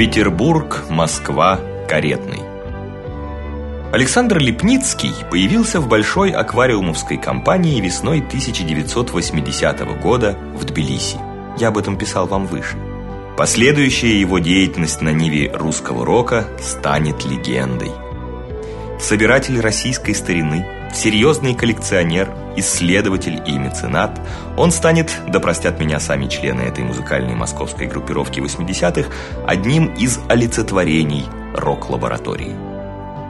Петербург, Москва, Каретный. Александр Лепницкий появился в большой аквариумовской компании весной 1980 года в Тбилиси. Я об этом писал вам выше. Последующая его деятельность на ниве русского рока станет легендой. Собиратель российской старины, серьезный коллекционер, исследователь и меценат, он станет, да простят меня сами члены этой музыкальной московской группировки 80-х, одним из олицетворений рок-лаборатории.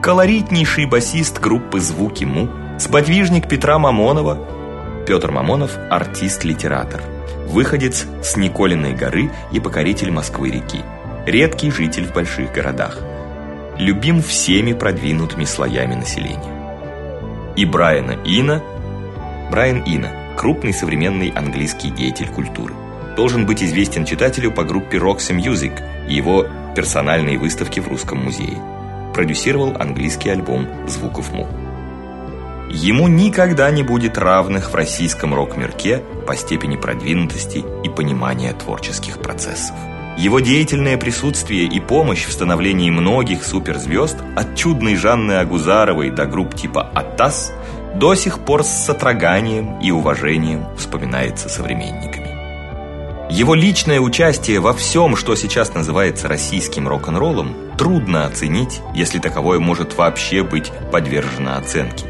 Колоритнейший басист группы «Звуки Му», сподвижник Петра Мамонова, Петр Мамонов – артист-литератор – выходец с Николиной горы и покоритель Москвы-реки, редкий житель в больших городах, любим всеми продвинутыми слоями населения. И Брайана Ина, Брайан Ина, крупный современный английский деятель культуры, должен быть известен читателю по группе Roxy Music и его персональной выставке в Русском музее. Продюсировал английский альбом «Звуков Му». Ему никогда не будет равных в российском рок-мирке по степени продвинутости и понимания творческих процессов. Его деятельное присутствие и помощь в становлении многих суперзвезд от чудной Жанны Агузаровой до групп типа «Атас» до сих пор с сотроганием и уважением вспоминается современниками. Его личное участие во всем, что сейчас называется российским рок-н-роллом, трудно оценить, если таковое может вообще быть подвержено оценке.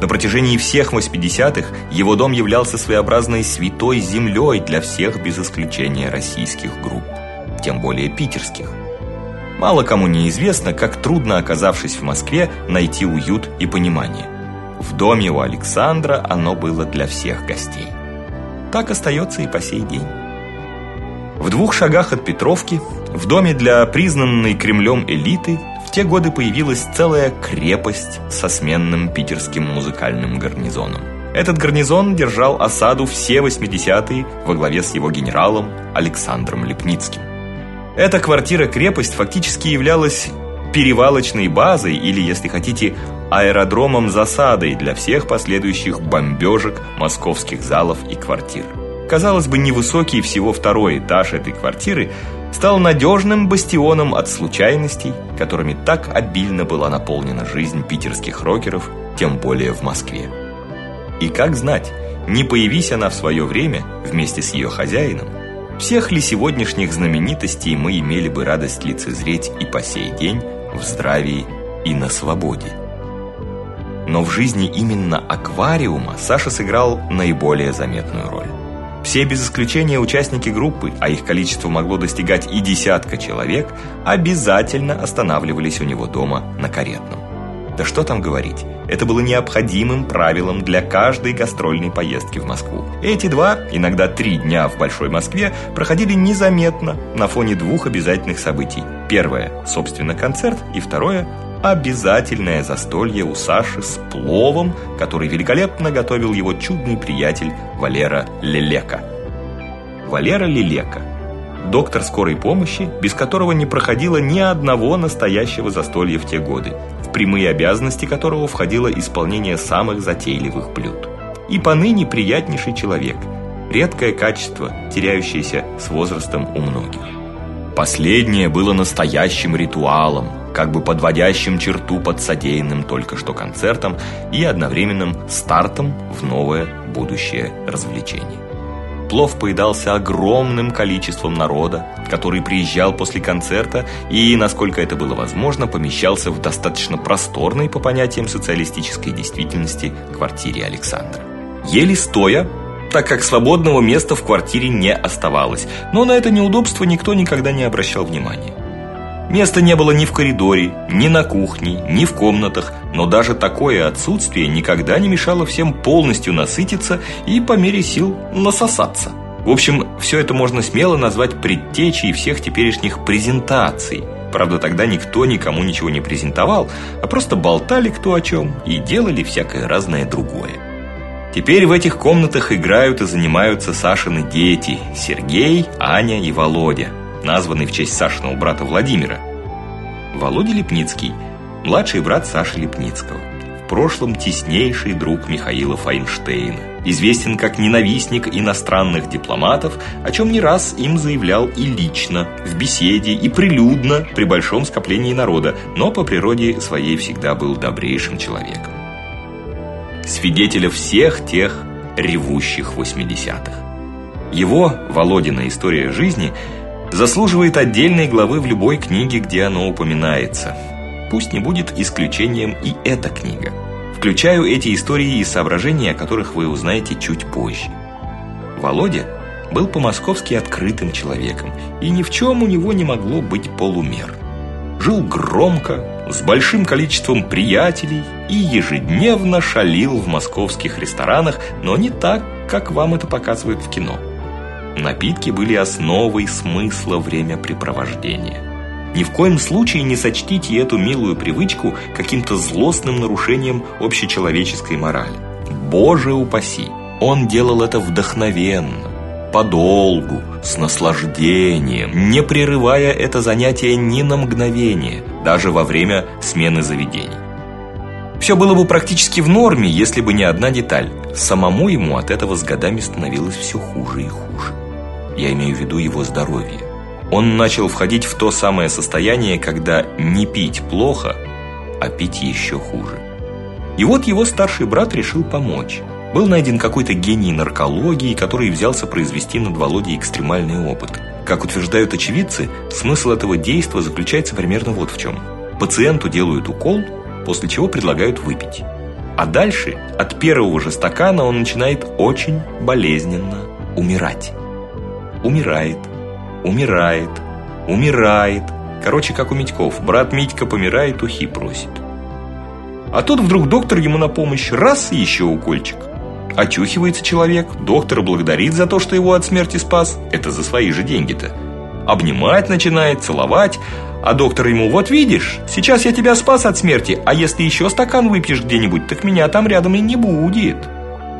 На протяжении всех 80-х его дом являлся своеобразной святой землей для всех без исключения российских групп, тем более питерских. Мало кому не известно, как трудно, оказавшись в Москве, найти уют и понимание. В доме у Александра оно было для всех гостей. Так остается и по сей день. В двух шагах от Петровки, в доме для признанной Кремлем элиты, в те годы появилась целая крепость со сменным питерским музыкальным гарнизоном. Этот гарнизон держал осаду все 80-е во главе с его генералом Александром Лепницким. Эта квартира-крепость фактически являлась перевалочной базой или, если хотите, аэродромом-засадой для всех последующих бомбежек московских залов и квартир. Казалось бы, невысокий всего второй этаж этой квартиры стал надежным бастионом от случайностей, которыми так обильно была наполнена жизнь питерских рокеров, тем более в Москве. И как знать, не появись она в свое время вместе с ее хозяином, всех ли сегодняшних знаменитостей мы имели бы радость лицезреть и по сей день в здравии и на свободе. Но в жизни именно аквариума Саша сыграл наиболее заметную роль. Все без исключения участники группы, а их количество могло достигать и десятка человек, обязательно останавливались у него дома на каретном. Да что там говорить, это было необходимым правилом для каждой гастрольной поездки в Москву. Эти два, иногда три дня в Большой Москве проходили незаметно на фоне двух обязательных событий. Первое, собственно, концерт, и второе обязательное застолье у Саши с пловом, который великолепно готовил его чудный приятель Валера Лелека. Валера Лелека доктор скорой помощи, без которого не проходило ни одного настоящего застолья в те годы, в прямые обязанности которого входило исполнение самых затейливых блюд. И поныне приятнейший человек, редкое качество, теряющееся с возрастом у многих. Последнее было настоящим ритуалом, как бы подводящим черту под содеянным только что концертом и одновременным стартом в новое будущее развлечение. Плов поедался огромным количеством народа, который приезжал после концерта и, насколько это было возможно, помещался в достаточно просторной, по понятиям социалистической действительности, квартире Александра. Ели стоя, так как свободного места в квартире не оставалось, но на это неудобство никто никогда не обращал внимания. Места не было ни в коридоре, ни на кухне, ни в комнатах, но даже такое отсутствие никогда не мешало всем полностью насытиться и по мере сил насосаться. В общем, все это можно смело назвать предтечей всех теперешних презентаций. Правда, тогда никто никому ничего не презентовал, а просто болтали кто о чем и делали всякое разное другое. Теперь в этих комнатах играют и занимаются Сашины дети Сергей, Аня и Володя названный в честь Сашиного брата Владимира. Володя Лепницкий, младший брат Саши Лепницкого, в прошлом теснейший друг Михаила Файнштейна. известен как ненавистник иностранных дипломатов, о чем не раз им заявлял и лично, в беседе, и прилюдно при большом скоплении народа, но по природе своей всегда был добрейшим человеком. Свидетеля всех тех ревущих 80-х. Его, Володина история жизни, заслуживает отдельной главы в любой книге, где оно упоминается. Пусть не будет исключением и эта книга. Включаю эти истории и соображения, о которых вы узнаете чуть позже. Володя был по-московски открытым человеком, и ни в чем у него не могло быть полумер. Жил громко, с большим количеством приятелей и ежедневно шалил в московских ресторанах, но не так, как вам это показывают в кино. Напитки были основой смысла времяпрепровождения. Ни в коем случае не сочтите эту милую привычку каким-то злостным нарушением общечеловеческой морали. Боже упаси! Он делал это вдохновенно, подолгу, с наслаждением, не прерывая это занятие ни на мгновение, даже во время смены заведений. Все было бы практически в норме, если бы не одна деталь. Самому ему от этого с годами становилось все хуже и хуже. Я имею в виду его здоровье. Он начал входить в то самое состояние, когда не пить плохо, а пить еще хуже. И вот его старший брат решил помочь. Был найден какой-то гений наркологии, который взялся произвести над Володей экстремальный опыт. Как утверждают очевидцы, смысл этого действа заключается примерно вот в чем. Пациенту делают укол, после чего предлагают выпить. А дальше от первого же стакана он начинает очень болезненно умирать. Умирает, умирает, умирает. Короче, как у Митьков. Брат Митька помирает, ухи просит. А тут вдруг доктор ему на помощь. Раз и еще укольчик. Очухивается человек, доктор благодарит за то, что его от смерти спас. Это за свои же деньги-то. Обнимать начинает, целовать. А доктор ему, вот видишь, сейчас я тебя спас от смерти, а если еще стакан выпьешь где-нибудь, так меня там рядом и не будет.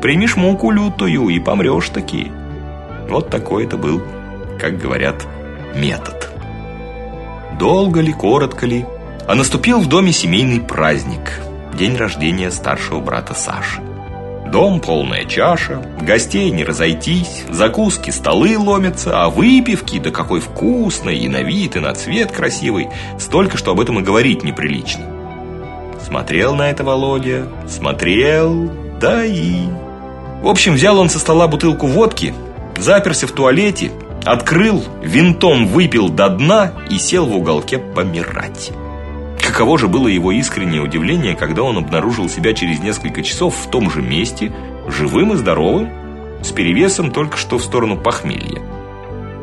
Примешь муку лютую и помрешь таки. Вот такой это был как говорят, метод. Долго ли, коротко ли, а наступил в доме семейный праздник – день рождения старшего брата Саши. Дом полная чаша, гостей не разойтись, закуски, столы ломятся, а выпивки, да какой вкусный, и на вид, и на цвет красивый, столько, что об этом и говорить неприлично. Смотрел на это Володя, смотрел, да и... В общем, взял он со стола бутылку водки, заперся в туалете Открыл, винтом выпил до дна и сел в уголке помирать. Каково же было его искреннее удивление, когда он обнаружил себя через несколько часов в том же месте, живым и здоровым, с перевесом только что в сторону похмелья.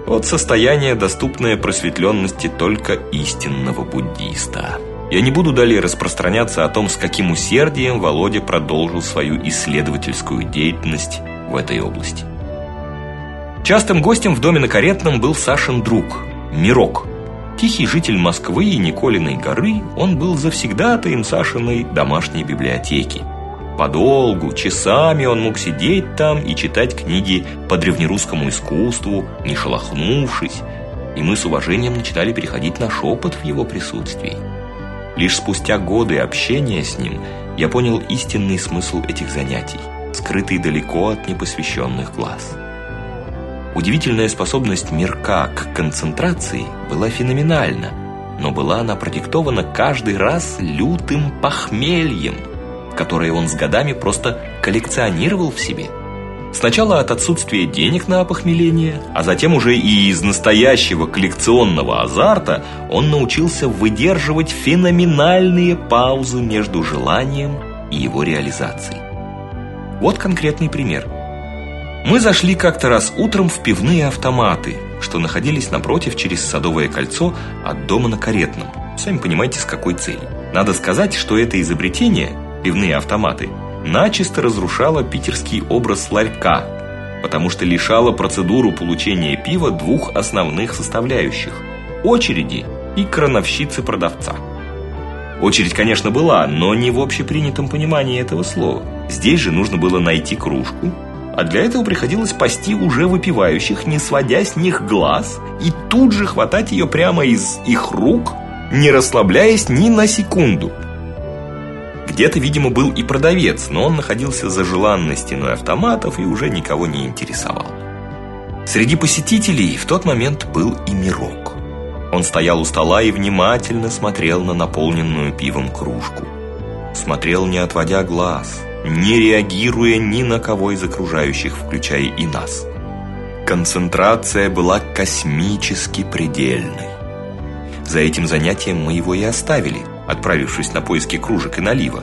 Вот состояние, доступное просветленности только истинного буддиста. Я не буду далее распространяться о том, с каким усердием Володя продолжил свою исследовательскую деятельность в этой области. Частым гостем в доме на Каретном был Сашин друг, Мирок. Тихий житель Москвы и Николиной горы, он был завсегдатаем Сашиной домашней библиотеки. Подолгу, часами он мог сидеть там и читать книги по древнерусскому искусству, не шелохнувшись, и мы с уважением начинали переходить на шепот в его присутствии. Лишь спустя годы общения с ним я понял истинный смысл этих занятий, скрытый далеко от непосвященных глаз. Удивительная способность Мирка к концентрации была феноменальна, но была она продиктована каждый раз лютым похмельем, которое он с годами просто коллекционировал в себе. Сначала от отсутствия денег на опохмеление, а затем уже и из настоящего коллекционного азарта он научился выдерживать феноменальные паузы между желанием и его реализацией. Вот конкретный пример – мы зашли как-то раз утром в пивные автоматы, что находились напротив через Садовое кольцо от дома на Каретном. Сами понимаете, с какой целью. Надо сказать, что это изобретение, пивные автоматы, начисто разрушало питерский образ ларька, потому что лишало процедуру получения пива двух основных составляющих – очереди и крановщицы продавца. Очередь, конечно, была, но не в общепринятом понимании этого слова. Здесь же нужно было найти кружку, а для этого приходилось пасти уже выпивающих, не сводя с них глаз, и тут же хватать ее прямо из их рук, не расслабляясь ни на секунду. Где-то, видимо, был и продавец, но он находился за желанной стеной автоматов и уже никого не интересовал. Среди посетителей в тот момент был и Мирок. Он стоял у стола и внимательно смотрел на наполненную пивом кружку. Смотрел, не отводя глаз, не реагируя ни на кого из окружающих, включая и нас. Концентрация была космически предельной. За этим занятием мы его и оставили, отправившись на поиски кружек и налива.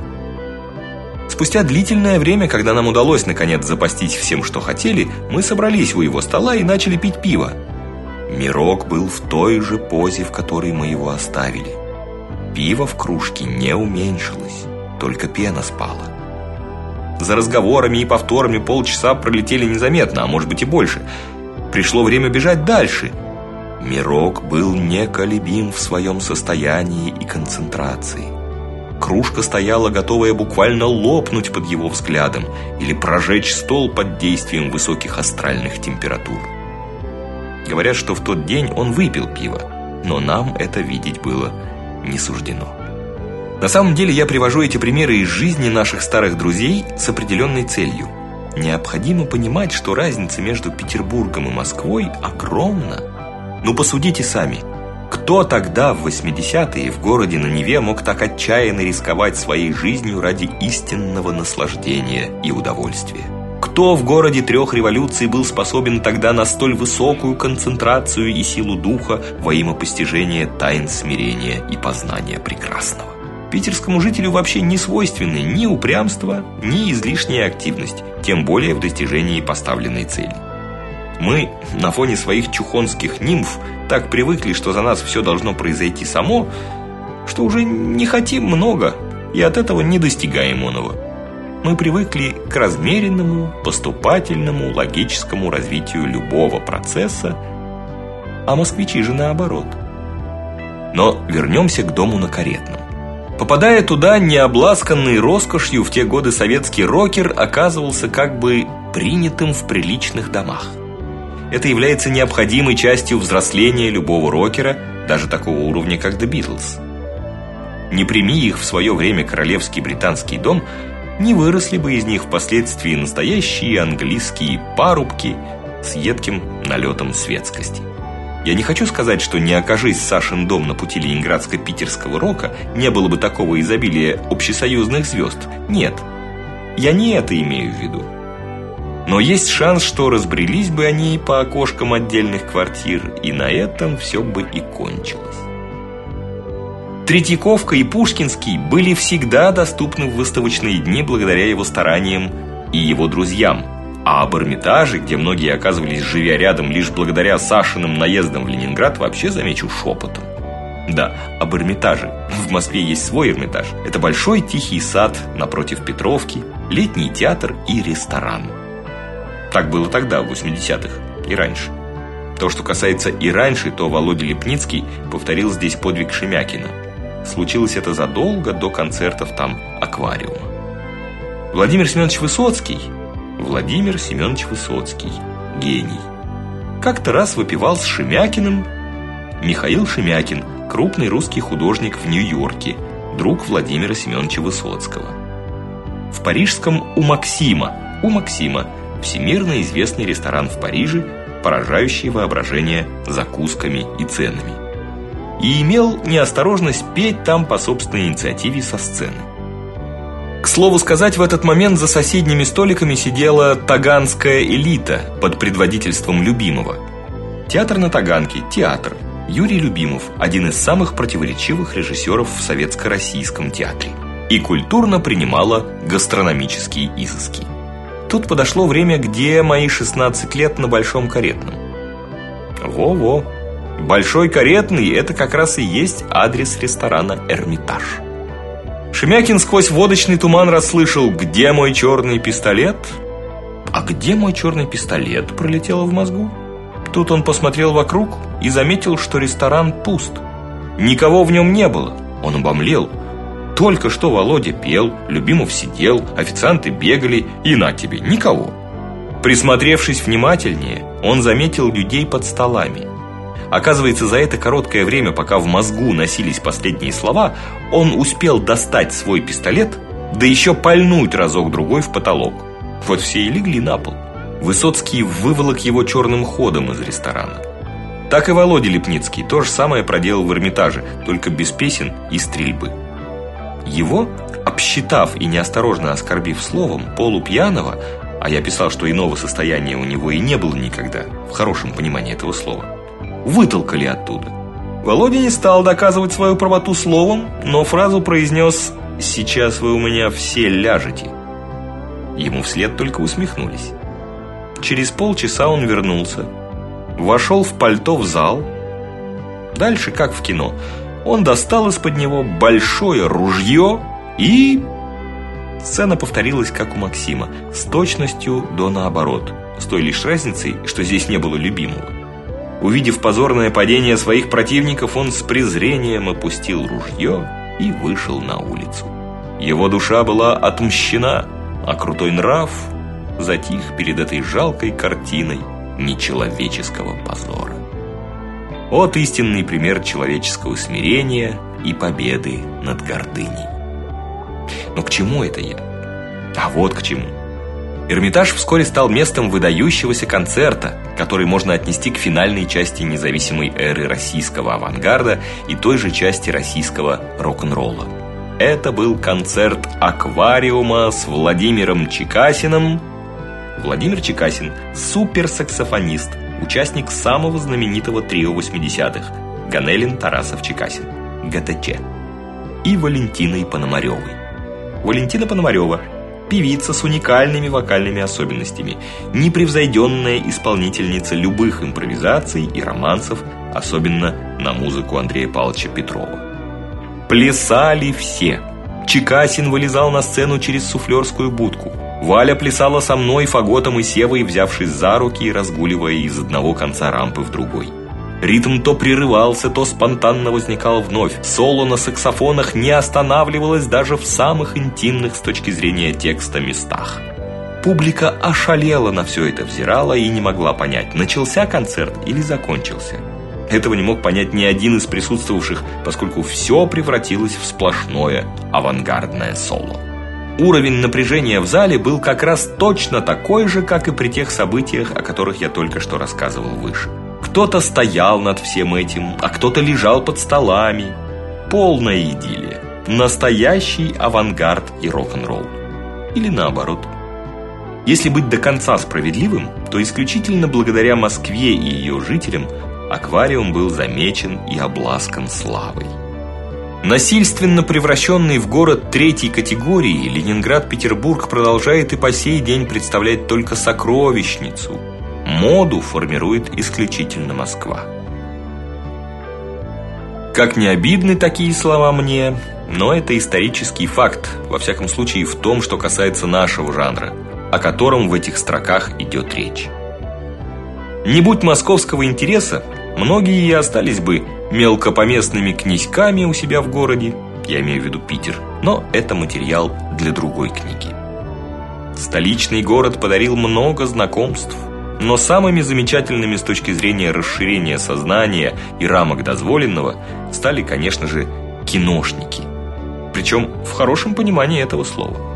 Спустя длительное время, когда нам удалось наконец запастись всем, что хотели, мы собрались у его стола и начали пить пиво. Мирок был в той же позе, в которой мы его оставили. Пиво в кружке не уменьшилось, только пена спала. За разговорами и повторами полчаса пролетели незаметно, а может быть и больше. Пришло время бежать дальше – Мирок был неколебим в своем состоянии и концентрации. Кружка стояла готовая буквально лопнуть под его взглядом или прожечь стол под действием высоких астральных температур. Говорят, что в тот день он выпил пиво, но нам это видеть было не суждено. На самом деле я привожу эти примеры из жизни наших старых друзей с определенной целью. Необходимо понимать, что разница между Петербургом и Москвой огромна. Ну посудите сами. Кто тогда в 80-е в городе на Неве мог так отчаянно рисковать своей жизнью ради истинного наслаждения и удовольствия? Кто в городе трех революций был способен тогда на столь высокую концентрацию и силу духа во имя постижения тайн смирения и познания прекрасного? Питерскому жителю вообще не свойственны ни упрямство, ни излишняя активность, тем более в достижении поставленной цели. Мы на фоне своих чухонских нимф так привыкли, что за нас все должно произойти само, что уже не хотим много и от этого не достигаем оного. Мы привыкли к размеренному, поступательному, логическому развитию любого процесса, а москвичи же наоборот. Но вернемся к дому на Каретном. Попадая туда, необласканный роскошью в те годы советский рокер оказывался как бы принятым в приличных домах. Это является необходимой частью взросления любого рокера, даже такого уровня, как The Beatles. Не прими их в свое время королевский британский дом, не выросли бы из них впоследствии настоящие английские парубки с едким налетом светскости. Я не хочу сказать, что не окажись Сашин дом на пути ленинградско-питерского рока, не было бы такого изобилия общесоюзных звезд. Нет, я не это имею в виду. Но есть шанс, что разбрелись бы они по окошкам отдельных квартир, и на этом все бы и кончилось. Третьяковка и Пушкинский были всегда доступны в выставочные дни благодаря его стараниям и его друзьям. А об Эрмитаже, где многие оказывались живя рядом лишь благодаря Сашиным наездам в Ленинград, вообще замечу шепотом. Да, об Эрмитаже. В Москве есть свой Эрмитаж. Это большой тихий сад напротив Петровки, летний театр и ресторан. Так было тогда, в 80-х, и раньше. То, что касается и раньше, то Володя Лепницкий повторил здесь подвиг Шемякина. Случилось это задолго до концертов там аквариума. Владимир Семенович Высоцкий, Владимир Семенович Высоцкий, гений. Как-то раз выпивал с Шемякиным Михаил Шемякин, крупный русский художник в Нью-Йорке, друг Владимира Семеновича Высоцкого. В парижском у Максима, у Максима всемирно известный ресторан в Париже, поражающий воображение закусками и ценами. И имел неосторожность петь там по собственной инициативе со сцены. К слову сказать, в этот момент за соседними столиками сидела таганская элита под предводительством Любимого. Театр на Таганке, театр. Юрий Любимов – один из самых противоречивых режиссеров в советско-российском театре. И культурно принимала гастрономические изыски. Тут подошло время, где мои 16 лет на Большом Каретном. Во-во. Большой Каретный – это как раз и есть адрес ресторана «Эрмитаж». Шемякин сквозь водочный туман расслышал «Где мой черный пистолет?» «А где мой черный пистолет?» – пролетело в мозгу. Тут он посмотрел вокруг и заметил, что ресторан пуст. Никого в нем не было. Он обомлел – только что Володя пел, Любимов сидел, официанты бегали, и на тебе, никого. Присмотревшись внимательнее, он заметил людей под столами. Оказывается, за это короткое время, пока в мозгу носились последние слова, он успел достать свой пистолет, да еще пальнуть разок-другой в потолок. Вот все и легли на пол. Высоцкий выволок его черным ходом из ресторана. Так и Володя Лепницкий то же самое проделал в Эрмитаже, только без песен и стрельбы. Его, обсчитав и неосторожно оскорбив словом полупьяного, а я писал, что иного состояния у него и не было никогда, в хорошем понимании этого слова, вытолкали оттуда. Володя не стал доказывать свою правоту словом, но фразу произнес «Сейчас вы у меня все ляжете». Ему вслед только усмехнулись. Через полчаса он вернулся, вошел в пальто в зал. Дальше, как в кино, он достал из-под него большое ружье и... Сцена повторилась, как у Максима, с точностью до наоборот, с той лишь разницей, что здесь не было любимого. Увидев позорное падение своих противников, он с презрением опустил ружье и вышел на улицу. Его душа была отмщена, а крутой нрав затих перед этой жалкой картиной нечеловеческого позора. Вот истинный пример человеческого смирения и победы над гордыней. Но к чему это я? А вот к чему. Эрмитаж вскоре стал местом выдающегося концерта, который можно отнести к финальной части независимой эры российского авангарда и той же части российского рок-н-ролла. Это был концерт аквариума с Владимиром Чекасиным. Владимир Чекасин – суперсаксофонист, участник самого знаменитого трио 80-х – Ганелин, Тарасов, Чекасин, ГТЧ. И Валентиной Пономаревой. Валентина Пономарева – Певица с уникальными вокальными особенностями, непревзойденная исполнительница любых импровизаций и романсов, особенно на музыку Андрея Павловича Петрова. Плясали все. Чекасин вылезал на сцену через суфлерскую будку. Валя плясала со мной, Фаготом и Севой, взявшись за руки и разгуливая из одного конца рампы в другой. Ритм то прерывался, то спонтанно возникал вновь. Соло на саксофонах не останавливалось даже в самых интимных с точки зрения текста местах. Публика ошалела на все это взирала и не могла понять, начался концерт или закончился. Этого не мог понять ни один из присутствовавших, поскольку все превратилось в сплошное авангардное соло. Уровень напряжения в зале был как раз точно такой же, как и при тех событиях, о которых я только что рассказывал выше. Кто-то стоял над всем этим, а кто-то лежал под столами. Полная идиллия. Настоящий авангард и рок-н-ролл. Или наоборот. Если быть до конца справедливым, то исключительно благодаря Москве и ее жителям аквариум был замечен и обласкан славой. Насильственно превращенный в город третьей категории, Ленинград-Петербург продолжает и по сей день представлять только сокровищницу – Моду формирует исключительно Москва. Как не обидны такие слова мне, но это исторический факт, во всяком случае в том, что касается нашего жанра, о котором в этих строках идет речь. Не будь московского интереса, многие и остались бы мелкопоместными князьками у себя в городе, я имею в виду Питер, но это материал для другой книги. Столичный город подарил много знакомств, но самыми замечательными с точки зрения расширения сознания и рамок дозволенного стали, конечно же, киношники. Причем в хорошем понимании этого слова.